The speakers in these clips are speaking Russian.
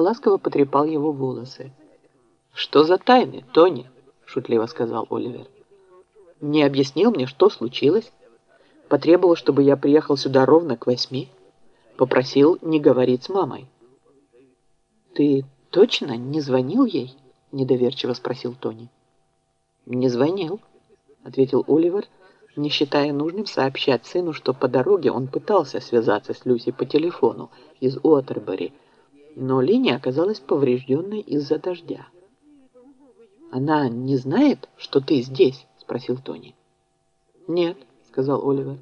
ласково потрепал его волосы. «Что за тайны, Тони?» – шутливо сказал Оливер. «Не объяснил мне, что случилось. Потребовал, чтобы я приехал сюда ровно к восьми. Попросил не говорить с мамой». «Ты точно не звонил ей?» – недоверчиво спросил Тони. «Не звонил», – ответил Оливер, не считая нужным сообщать сыну, что по дороге он пытался связаться с Люси по телефону из Уотербери, но линия оказалась поврежденной из-за дождя. «Она не знает, что ты здесь?» – спросил Тони. «Нет», – сказал Оливер.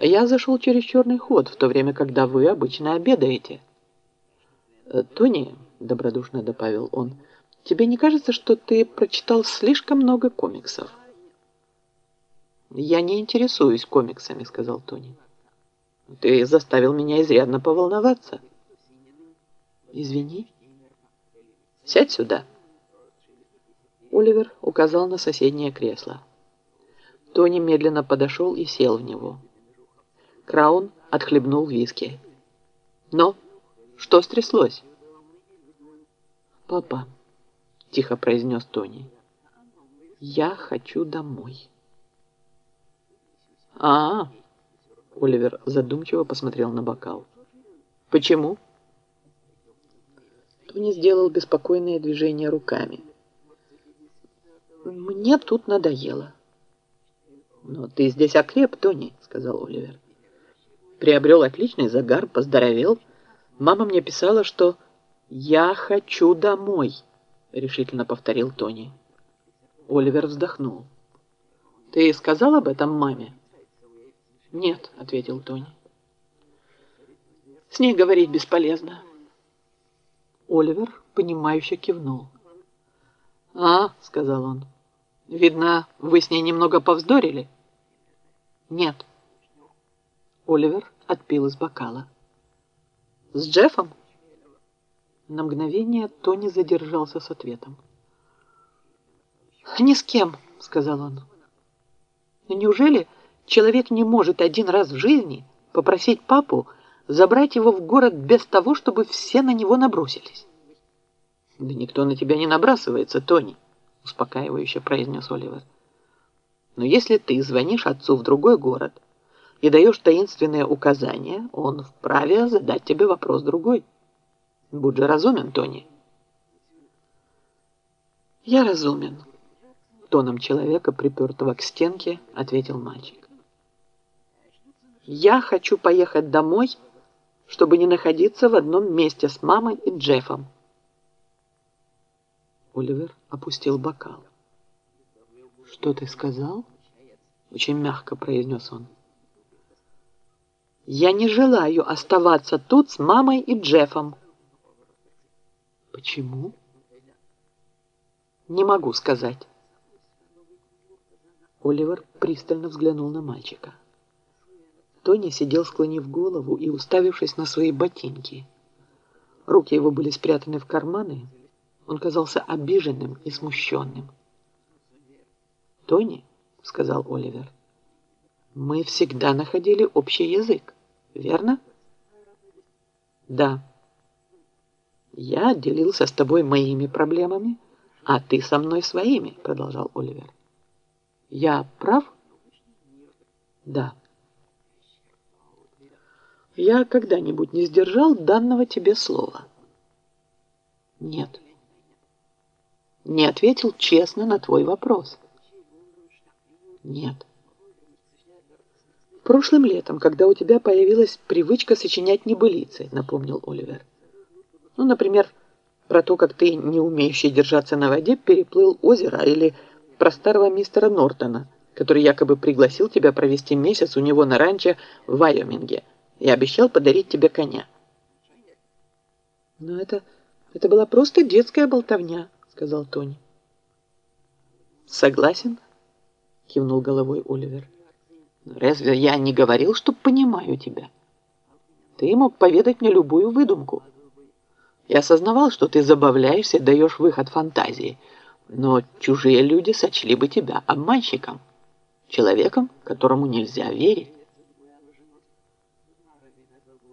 «Я зашел через черный ход, в то время, когда вы обычно обедаете». «Э, «Тони», – добродушно добавил он, – «тебе не кажется, что ты прочитал слишком много комиксов?» «Я не интересуюсь комиксами», — сказал Тони. «Ты заставил меня изрядно поволноваться». «Извини». «Сядь сюда». Оливер указал на соседнее кресло. Тони медленно подошел и сел в него. Краун отхлебнул виски. «Но что стряслось?» «Папа», — тихо произнес Тони, — «я хочу домой». А, -а, -а. Оливер задумчиво посмотрел на бокал. Почему? Тони сделал беспокойное движение руками. Мне тут надоело. Но ты здесь окреп, Тони, сказал Оливер. Приобрел отличный загар, поздоровел. Мама мне писала, что «Я хочу домой», — решительно повторил Тони. Оливер вздохнул. «Ты сказал об этом маме?» «Нет», — ответил Тони. «С ней говорить бесполезно». Оливер, понимающе кивнул. «А», — сказал он, — «видно, вы с ней немного повздорили?» «Нет». Оливер отпил из бокала. «С Джеффом?» На мгновение Тони задержался с ответом. «Ни с кем», — сказал он. «Но неужели Человек не может один раз в жизни попросить папу забрать его в город без того, чтобы все на него набросились. «Да никто на тебя не набрасывается, Тони», — успокаивающе произнес Оливер. «Но если ты звонишь отцу в другой город и даешь таинственные указания, он вправе задать тебе вопрос другой. Будь же разумен, Тони». «Я разумен», — тоном человека, припертого к стенке, ответил мальчик. Я хочу поехать домой, чтобы не находиться в одном месте с мамой и Джеффом. Оливер опустил бокал. «Что ты сказал?» Очень мягко произнес он. «Я не желаю оставаться тут с мамой и Джеффом». «Почему?» «Не могу сказать». Оливер пристально взглянул на мальчика. Тони сидел, склонив голову и уставившись на свои ботинки. Руки его были спрятаны в карманы. Он казался обиженным и смущенным. «Тони», — сказал Оливер, — «мы всегда находили общий язык, верно?» «Да». «Я делился с тобой моими проблемами, а ты со мной своими», — продолжал Оливер. «Я прав?» «Да». Я когда-нибудь не сдержал данного тебе слова? Нет. Не ответил честно на твой вопрос? Нет. Прошлым летом, когда у тебя появилась привычка сочинять небылицы, напомнил Оливер. Ну, например, про то, как ты, не умеющий держаться на воде, переплыл озеро, или про старого мистера Нортона, который якобы пригласил тебя провести месяц у него на ранчо в Вайоминге – я обещал подарить тебе коня. Но это, это была просто детская болтовня, сказал Тони. Согласен, кивнул головой Оливер. Разве я не говорил, что понимаю тебя? Ты мог поведать мне любую выдумку. Я осознавал, что ты забавляешься, даешь выход фантазии, но чужие люди сочли бы тебя обманщиком, человеком, которому нельзя верить.